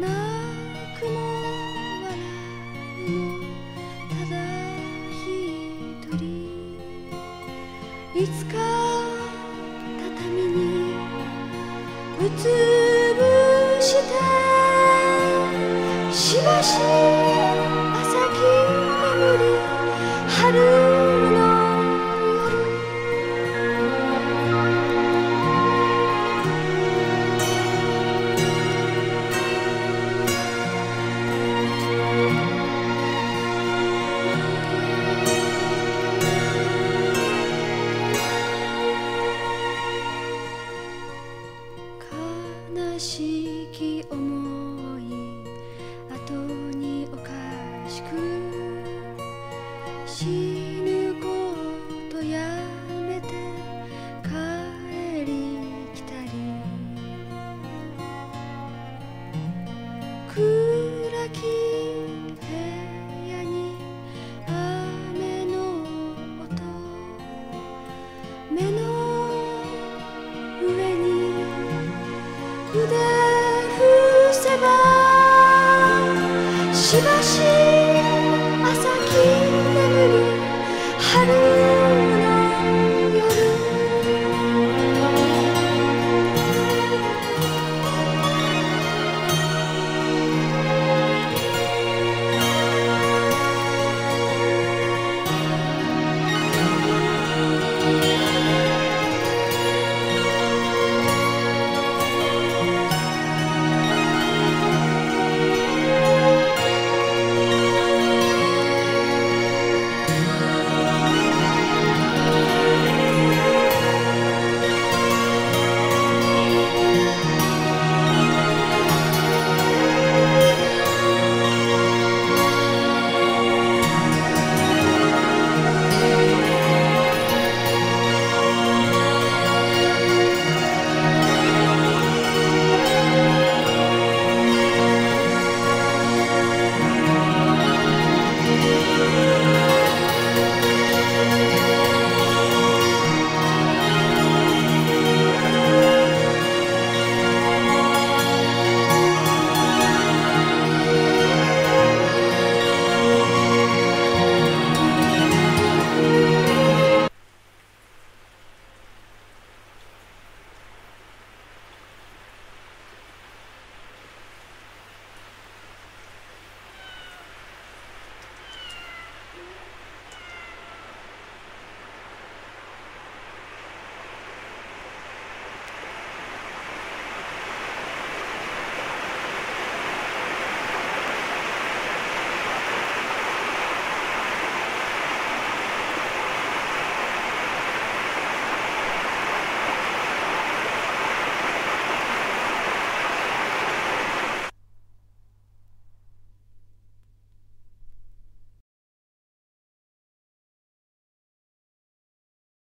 なくも笑うもただ一人。いつか畳にうつ悲しき思い後におかしく死ぬことやめて帰り来たり today.